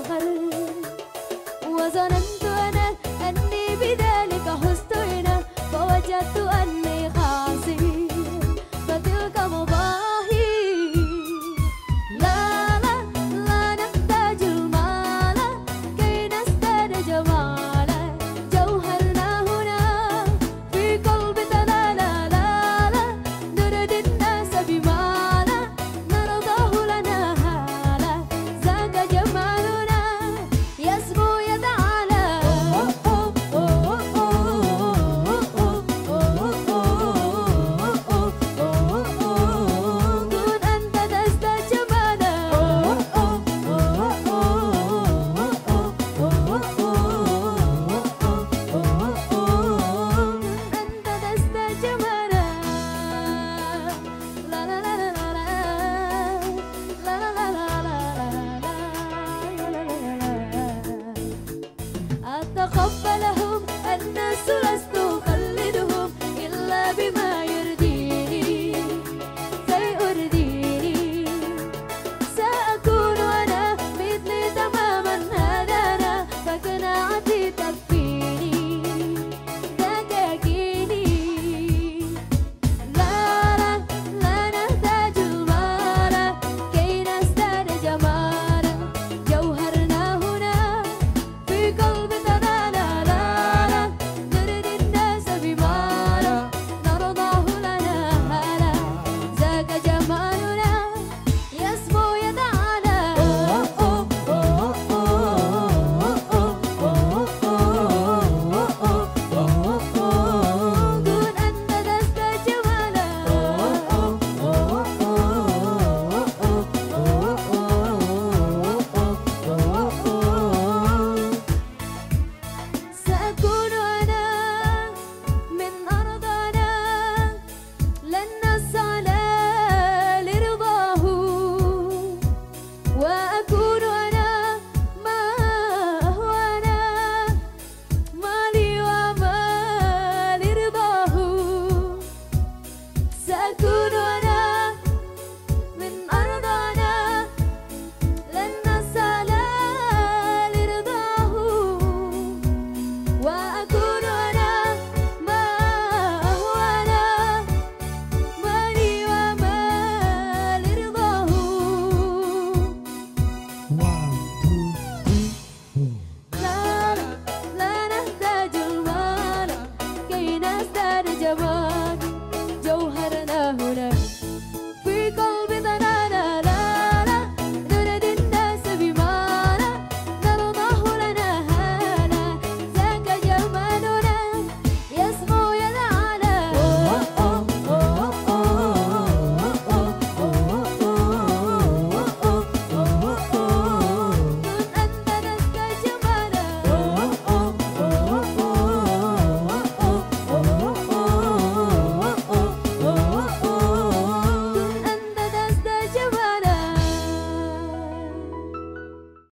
غل وزنت تخفى